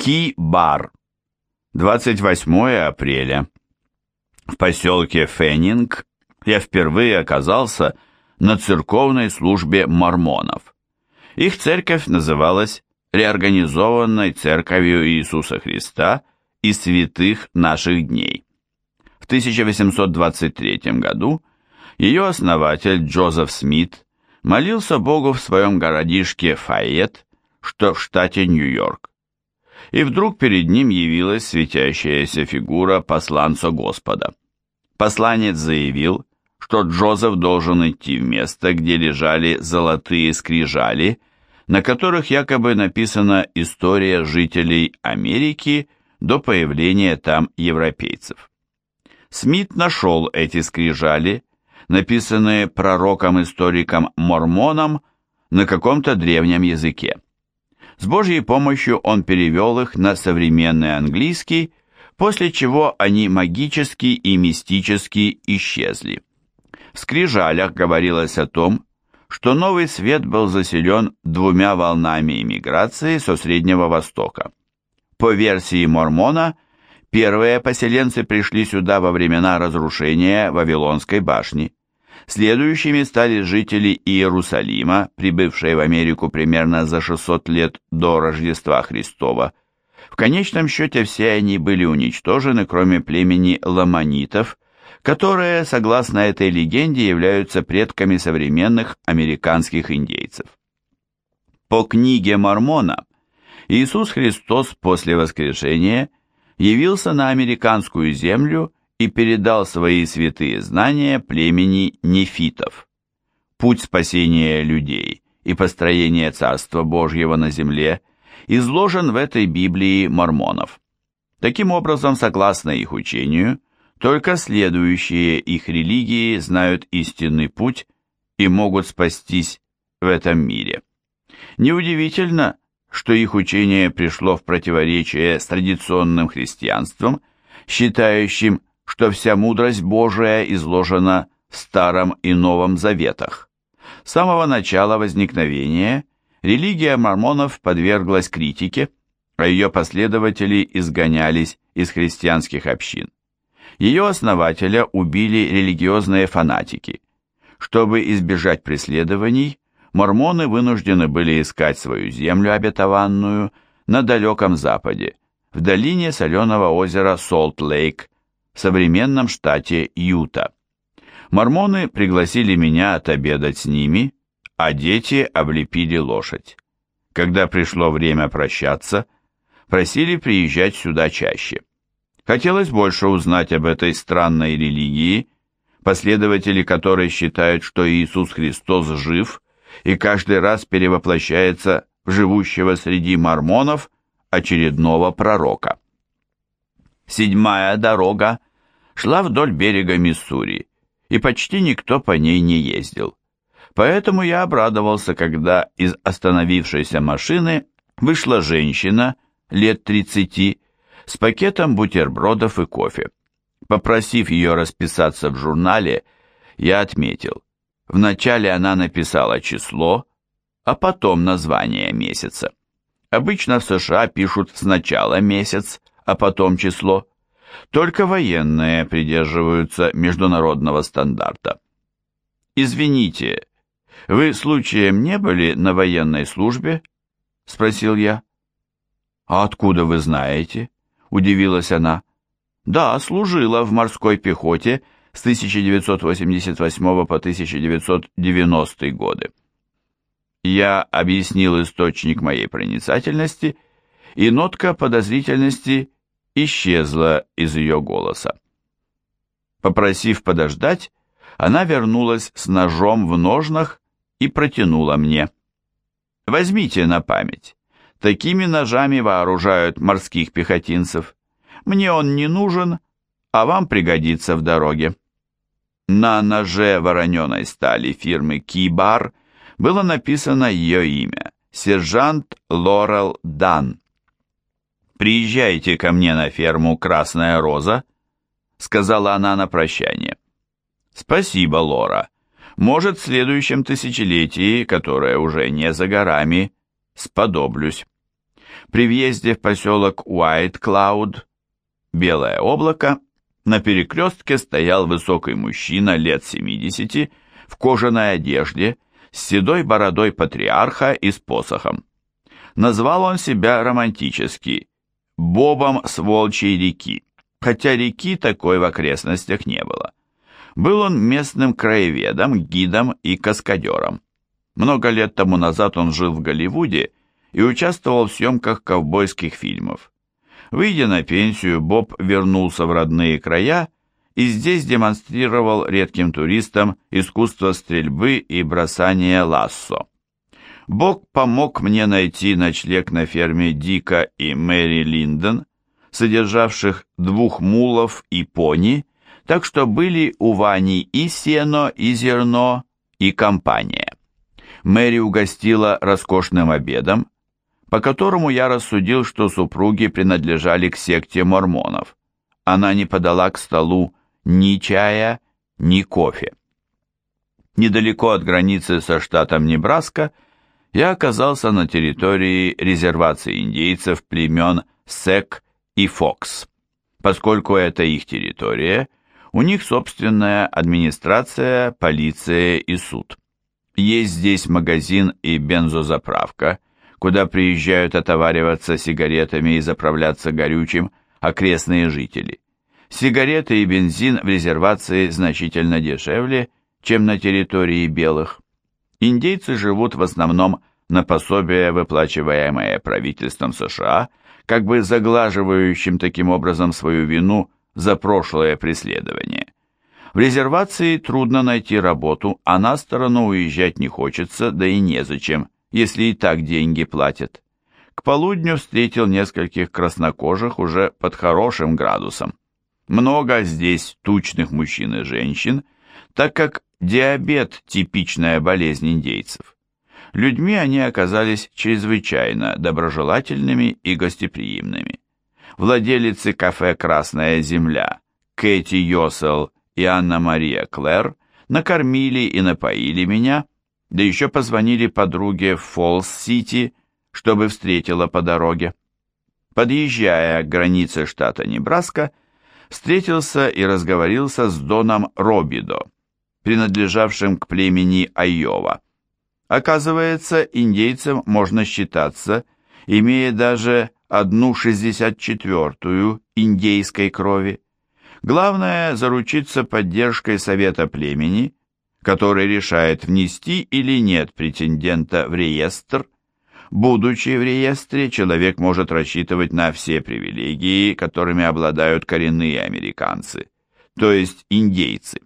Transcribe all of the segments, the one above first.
Ки-бар. 28 апреля. В поселке Феннинг я впервые оказался на церковной службе мормонов. Их церковь называлась Реорганизованной Церковью Иисуса Христа и Святых наших дней. В 1823 году ее основатель Джозеф Смит молился Богу в своем городишке Файет, что в штате Нью-Йорк. И вдруг перед ним явилась светящаяся фигура посланца Господа. Посланец заявил, что Джозеф должен идти в место, где лежали золотые скрижали, на которых якобы написана история жителей Америки до появления там европейцев. Смит нашел эти скрижали, написанные пророком-историком-мормоном на каком-то древнем языке. С Божьей помощью он перевел их на современный английский, после чего они магически и мистически исчезли. В скрижалях говорилось о том, что Новый Свет был заселен двумя волнами иммиграции со Среднего Востока. По версии Мормона, первые поселенцы пришли сюда во времена разрушения Вавилонской башни. Следующими стали жители Иерусалима, прибывшие в Америку примерно за 600 лет до Рождества Христова. В конечном счете все они были уничтожены, кроме племени ламанитов, которые, согласно этой легенде, являются предками современных американских индейцев. По книге Мормона Иисус Христос после воскрешения явился на американскую землю и передал свои святые знания племени нефитов. Путь спасения людей и построения Царства Божьего на земле изложен в этой Библии мормонов. Таким образом, согласно их учению, только следующие их религии знают истинный путь и могут спастись в этом мире. Неудивительно, что их учение пришло в противоречие с традиционным христианством, считающим, что вся мудрость Божия изложена в Старом и Новом Заветах. С самого начала возникновения религия мормонов подверглась критике, а ее последователи изгонялись из христианских общин. Ее основателя убили религиозные фанатики. Чтобы избежать преследований, мормоны вынуждены были искать свою землю обетованную на далеком западе, в долине соленого озера Солт-Лейк, современном штате Юта. Мормоны пригласили меня отобедать с ними, а дети облепили лошадь. Когда пришло время прощаться, просили приезжать сюда чаще. Хотелось больше узнать об этой странной религии, последователи которой считают, что Иисус Христос жив и каждый раз перевоплощается в живущего среди мормонов очередного пророка. Седьмая дорога шла вдоль берега Миссури, и почти никто по ней не ездил. Поэтому я обрадовался, когда из остановившейся машины вышла женщина лет тридцати с пакетом бутербродов и кофе. Попросив ее расписаться в журнале, я отметил. Вначале она написала число, а потом название месяца. Обычно в США пишут сначала месяц, а потом число. Только военные придерживаются международного стандарта. «Извините, вы случаем не были на военной службе?» – спросил я. «А откуда вы знаете?» – удивилась она. «Да, служила в морской пехоте с 1988 по 1990 годы. Я объяснил источник моей проницательности, и нотка подозрительности исчезла из ее голоса. Попросив подождать, она вернулась с ножом в ножнах и протянула мне. «Возьмите на память. Такими ножами вооружают морских пехотинцев. Мне он не нужен, а вам пригодится в дороге». На ноже вороненой стали фирмы «Кибар» было написано ее имя – сержант Лорел Дан. «Приезжайте ко мне на ферму «Красная роза», — сказала она на прощание. «Спасибо, Лора. Может, в следующем тысячелетии, которое уже не за горами, сподоблюсь». При въезде в поселок Уайт-Клауд, Белое облако, на перекрестке стоял высокий мужчина лет 70 в кожаной одежде с седой бородой патриарха и с посохом. Назвал он себя романтически «Бобом с Волчьей реки», хотя реки такой в окрестностях не было. Был он местным краеведом, гидом и каскадером. Много лет тому назад он жил в Голливуде и участвовал в съемках ковбойских фильмов. Выйдя на пенсию, Боб вернулся в родные края и здесь демонстрировал редким туристам искусство стрельбы и бросания лассо. Бог помог мне найти ночлег на ферме Дика и Мэри Линдон, содержавших двух мулов и пони, так что были у Вани и сено, и зерно, и компания. Мэри угостила роскошным обедом, по которому я рассудил, что супруги принадлежали к секте мормонов. Она не подала к столу ни чая, ни кофе. Недалеко от границы со штатом Небраска я оказался на территории резервации индейцев племен Сек и Фокс. Поскольку это их территория, у них собственная администрация, полиция и суд. Есть здесь магазин и бензозаправка, куда приезжают отовариваться сигаретами и заправляться горючим окрестные жители. Сигареты и бензин в резервации значительно дешевле, чем на территории белых. Индейцы живут в основном на пособие, выплачиваемое правительством США, как бы заглаживающим таким образом свою вину за прошлое преследование. В резервации трудно найти работу, а на сторону уезжать не хочется, да и незачем, если и так деньги платят. К полудню встретил нескольких краснокожих уже под хорошим градусом. Много здесь тучных мужчин и женщин, так как диабет – типичная болезнь индейцев. Людьми они оказались чрезвычайно доброжелательными и гостеприимными. Владелицы кафе «Красная земля» Кэти Йосел и Анна-Мария Клэр накормили и напоили меня, да еще позвонили подруге в Фолс-Сити, чтобы встретила по дороге. Подъезжая к границе штата Небраска, встретился и разговорился с Доном Робидо, принадлежавшим к племени Айова. Оказывается, индейцем можно считаться, имея даже одну шестьдесят четвертую индейской крови. Главное – заручиться поддержкой совета племени, который решает, внести или нет претендента в реестр – Будучи в реестре, человек может рассчитывать на все привилегии, которыми обладают коренные американцы, то есть индейцы.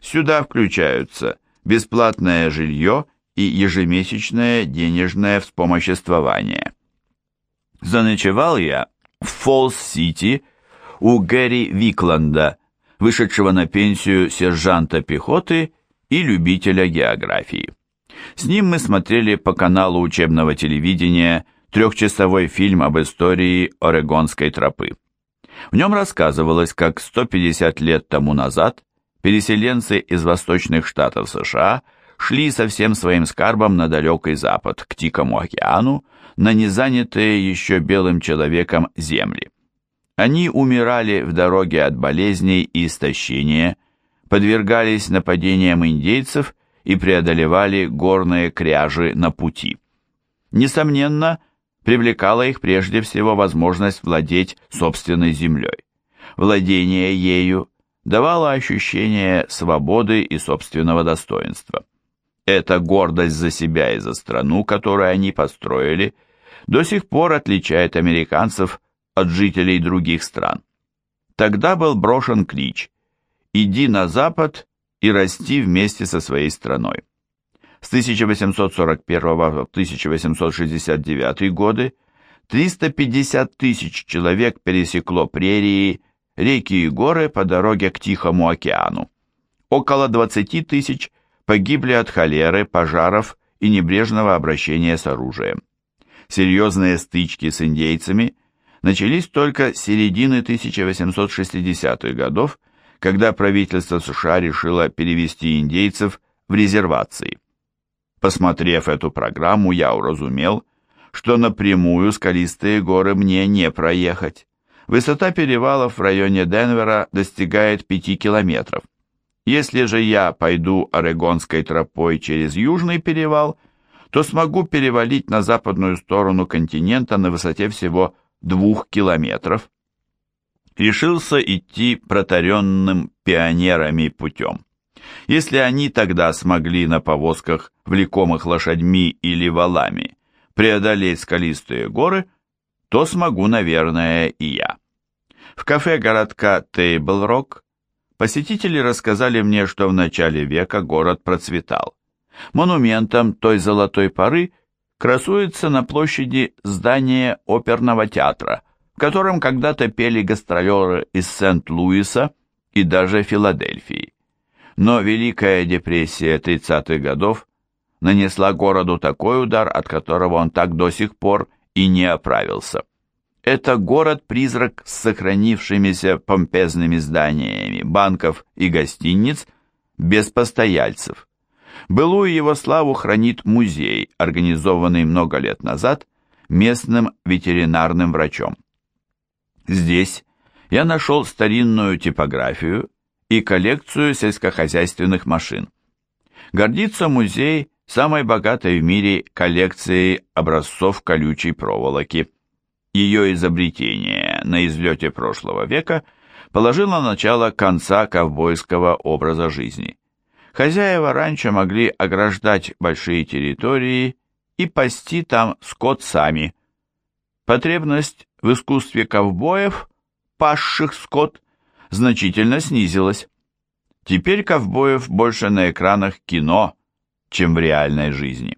Сюда включаются бесплатное жилье и ежемесячное денежное вспомоществование. Заночевал я в Фолс-Сити у Гэри Викланда, вышедшего на пенсию сержанта пехоты и любителя географии. С ним мы смотрели по каналу учебного телевидения трехчасовой фильм об истории Орегонской тропы. В нем рассказывалось, как 150 лет тому назад переселенцы из восточных штатов США шли со всем своим скарбом на далекий запад, к Тихому океану, на незанятые еще белым человеком земли. Они умирали в дороге от болезней и истощения, подвергались нападениям индейцев и преодолевали горные кряжи на пути. Несомненно, привлекала их прежде всего возможность владеть собственной землей. Владение ею давало ощущение свободы и собственного достоинства. Эта гордость за себя и за страну, которую они построили, до сих пор отличает американцев от жителей других стран. Тогда был брошен клич «Иди на запад и расти вместе со своей страной. С 1841 по 1869 годы 350 тысяч человек пересекло прерии, реки и горы по дороге к Тихому океану. Около 20 тысяч погибли от холеры, пожаров и небрежного обращения с оружием. Серьезные стычки с индейцами начались только с середины 1860-х годов когда правительство США решило перевести индейцев в резервации. Посмотрев эту программу, я уразумел, что напрямую скалистые горы мне не проехать. Высота перевалов в районе Денвера достигает 5 километров. Если же я пойду Орегонской тропой через Южный перевал, то смогу перевалить на западную сторону континента на высоте всего двух километров. Решился идти протаренным пионерами путем. Если они тогда смогли на повозках, влекомых лошадьми или валами, преодолеть скалистые горы, то смогу, наверное, и я. В кафе городка Тейбл-Рок Посетители рассказали мне, что в начале века город процветал. Монументом той золотой поры красуется на площади здание оперного театра, в котором когда-то пели гастролеры из Сент-Луиса и даже Филадельфии. Но Великая депрессия 30-х годов нанесла городу такой удар, от которого он так до сих пор и не оправился. Это город-призрак с сохранившимися помпезными зданиями банков и гостиниц, без постояльцев. Былую его славу хранит музей, организованный много лет назад местным ветеринарным врачом. Здесь я нашел старинную типографию и коллекцию сельскохозяйственных машин. Гордится музей самой богатой в мире коллекцией образцов колючей проволоки – ее изобретение на излете прошлого века положило начало конца ковбойского образа жизни. Хозяева раньше могли ограждать большие территории и пасти там скот сами. Потребность в искусстве ковбоев, пасших скот, значительно снизилась. Теперь ковбоев больше на экранах кино, чем в реальной жизни.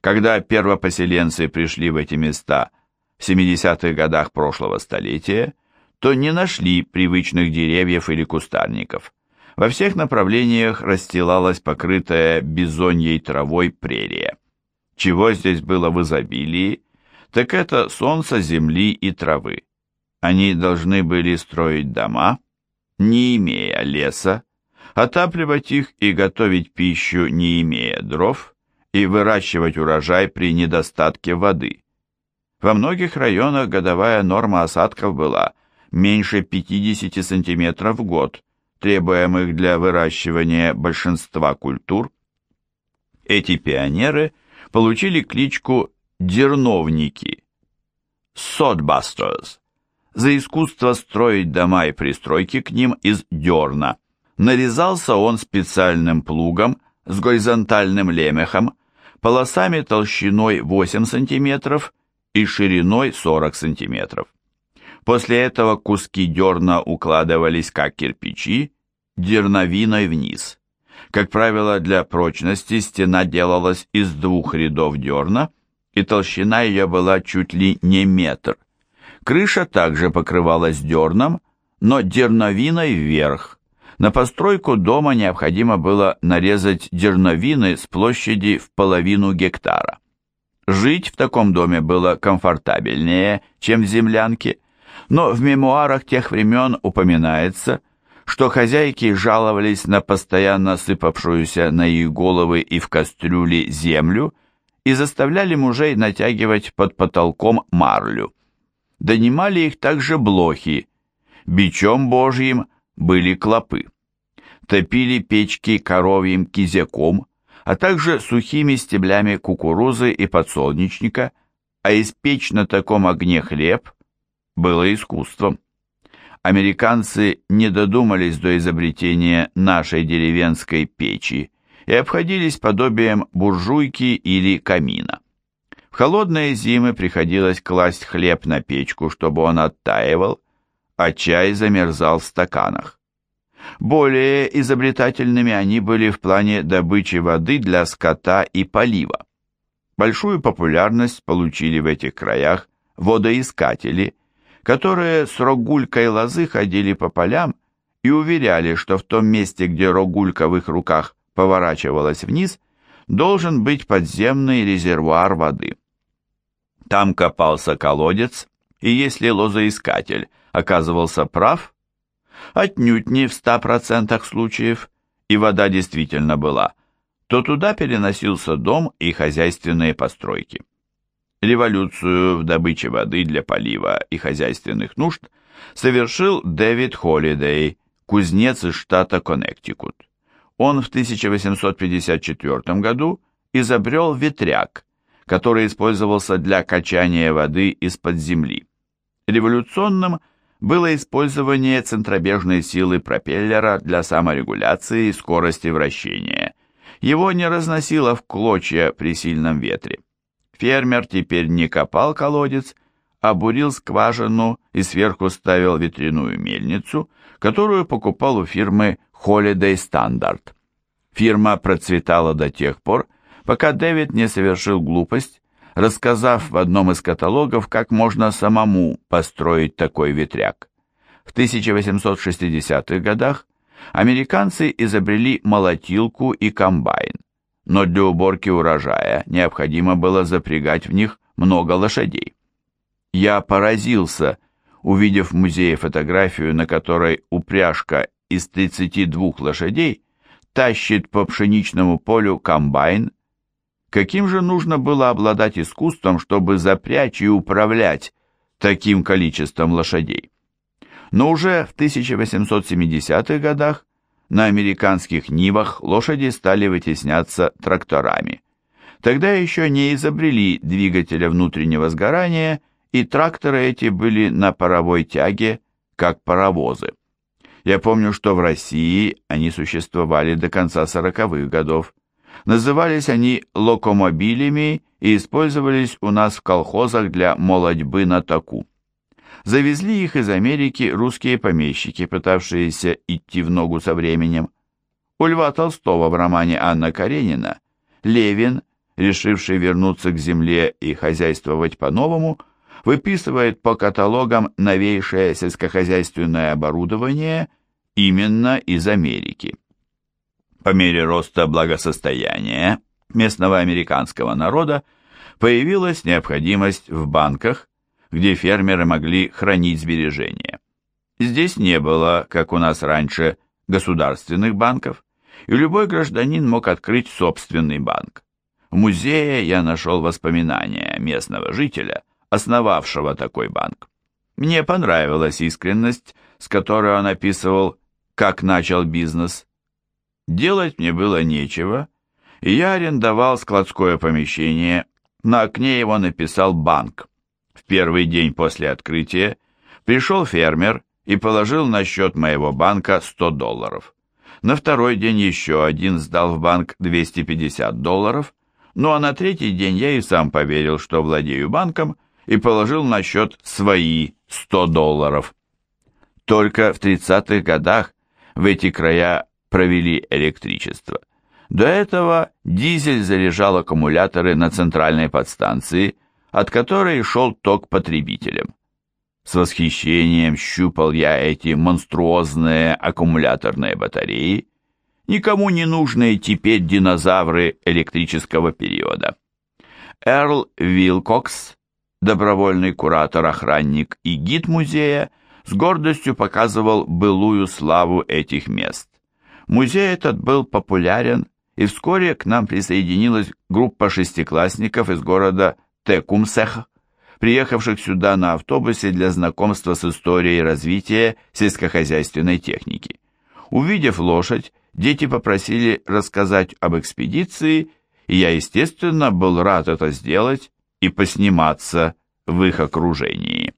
Когда первопоселенцы пришли в эти места в 70-х годах прошлого столетия, то не нашли привычных деревьев или кустарников. Во всех направлениях расстилалась покрытая бизоньей травой прерия. Чего здесь было в изобилии, так это солнца, земли и травы. Они должны были строить дома, не имея леса, отапливать их и готовить пищу, не имея дров, и выращивать урожай при недостатке воды. Во многих районах годовая норма осадков была меньше 50 см в год, требуемых для выращивания большинства культур. Эти пионеры получили кличку «дерновники» – «sodbusters» за искусство строить дома и пристройки к ним из дерна. Нарезался он специальным плугом с горизонтальным лемехом, полосами толщиной 8 сантиметров и шириной 40 сантиметров. После этого куски дерна укладывались как кирпичи, дерновиной вниз. Как правило, для прочности стена делалась из двух рядов дерна, и толщина ее была чуть ли не метр. Крыша также покрывалась дерном, но дерновиной вверх. На постройку дома необходимо было нарезать дерновины с площади в половину гектара. Жить в таком доме было комфортабельнее, чем в землянке, но в мемуарах тех времен упоминается, что хозяйки жаловались на постоянно сыпавшуюся на их головы и в кастрюли землю и заставляли мужей натягивать под потолком марлю. Донимали их также блохи, бичом божьим были клопы. Топили печки коровьим кизяком, а также сухими стеблями кукурузы и подсолнечника, а испечь на таком огне хлеб было искусством. Американцы не додумались до изобретения нашей деревенской печи и обходились подобием буржуйки или камина. В холодные зимы приходилось класть хлеб на печку, чтобы он оттаивал, а чай замерзал в стаканах. Более изобретательными они были в плане добычи воды для скота и полива. Большую популярность получили в этих краях водоискатели, которые с рогулькой лозы ходили по полям и уверяли, что в том месте, где рогулька в их руках поворачивалась вниз, должен быть подземный резервуар воды. Там копался колодец, и если лозоискатель оказывался прав, отнюдь не в 100% случаев, и вода действительно была, то туда переносился дом и хозяйственные постройки. Революцию в добыче воды для полива и хозяйственных нужд совершил Дэвид Холидей, кузнец из штата Коннектикут. Он в 1854 году изобрел ветряк, который использовался для качания воды из-под земли. Революционным было использование центробежной силы пропеллера для саморегуляции скорости вращения. Его не разносило в клочья при сильном ветре. Фермер теперь не копал колодец, а бурил скважину и сверху ставил ветряную мельницу, которую покупал у фирмы Holiday Standard. Фирма процветала до тех пор, пока Дэвид не совершил глупость, рассказав в одном из каталогов, как можно самому построить такой ветряк. В 1860-х годах американцы изобрели молотилку и комбайн, но для уборки урожая необходимо было запрягать в них много лошадей. Я поразился, увидев в музее фотографию, на которой упряжка из 32 лошадей тащит по пшеничному полю комбайн. Каким же нужно было обладать искусством, чтобы запрячь и управлять таким количеством лошадей? Но уже в 1870-х годах на американских нивах лошади стали вытесняться тракторами. Тогда еще не изобрели двигателя внутреннего сгорания, и тракторы эти были на паровой тяге, как паровозы. Я помню, что в России они существовали до конца сороковых годов. Назывались они локомобилями и использовались у нас в колхозах для молодьбы на таку. Завезли их из Америки русские помещики, пытавшиеся идти в ногу со временем. У Льва Толстого в романе «Анна Каренина» Левин, решивший вернуться к земле и хозяйствовать по-новому, выписывает по каталогам новейшее сельскохозяйственное оборудование именно из Америки. По мере роста благосостояния местного американского народа появилась необходимость в банках, где фермеры могли хранить сбережения. Здесь не было, как у нас раньше, государственных банков, и любой гражданин мог открыть собственный банк. В музее я нашел воспоминания местного жителя, основавшего такой банк. Мне понравилась искренность, с которой он описывал как начал бизнес. Делать мне было нечего, и я арендовал складское помещение, на окне его написал «банк». В первый день после открытия пришел фермер и положил на счет моего банка 100 долларов. На второй день еще один сдал в банк 250 долларов, ну а на третий день я и сам поверил, что владею банком, и положил на счет свои 100 долларов. Только в 30-х годах в эти края провели электричество. До этого дизель заряжал аккумуляторы на центральной подстанции, от которой шел ток потребителям. С восхищением щупал я эти монструозные аккумуляторные батареи, никому не нужные теперь динозавры электрического периода. Эрл Вилкокс, добровольный куратор-охранник и гид музея, с гордостью показывал былую славу этих мест. Музей этот был популярен, и вскоре к нам присоединилась группа шестиклассников из города Текумсех, приехавших сюда на автобусе для знакомства с историей развития сельскохозяйственной техники. Увидев лошадь, дети попросили рассказать об экспедиции, и я, естественно, был рад это сделать и посниматься в их окружении.